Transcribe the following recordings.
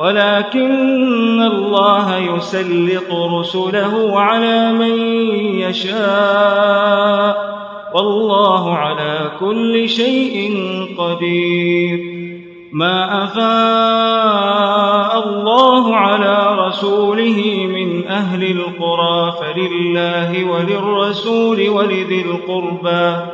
ولكن الله يسلط رسله على من يشاء. والله على كل شيء قدير. ما أفاء الله على رسوله من أهل القرى فلله وللرسول ولذي القربى.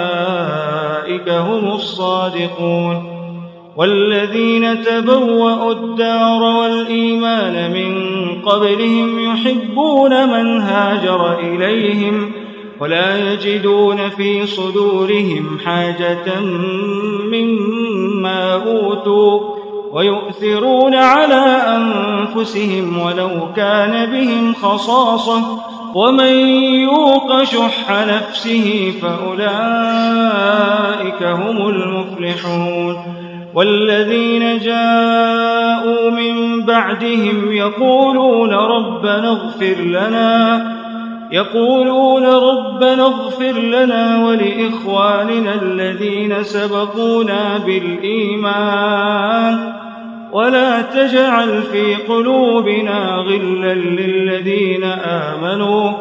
هم الصادقون والذين تبوأوا الدار والإيمان من قبلهم يحبون من هاجر إليهم ولا يجدون في صدورهم حاجة مما أوتوا ويؤثرون على أنفسهم ولو كان بهم خصاصة ومن يوق شح نفسه فأولئك هم المفلحون والذين جاءوا من بعدهم يقولون ربنا اغفر لنا يقولون ربنا اغفر لنا ولإخواننا الذين سبقونا بالإيمان. ولا تجعل في قلوبنا غلا للذين آمنوا.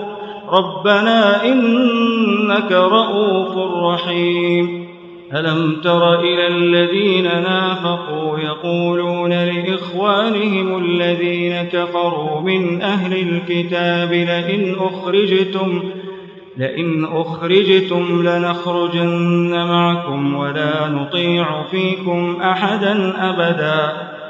ربنا إنك رؤوف رحيم. ألم تر إلى الذين نافقوا يقولون لإخوانهم الذين كفروا من أهل الكتاب لئن أخرجتم لئن أخرجتم لنخرجن معكم ولا نطيع فيكم أحدا أبدا.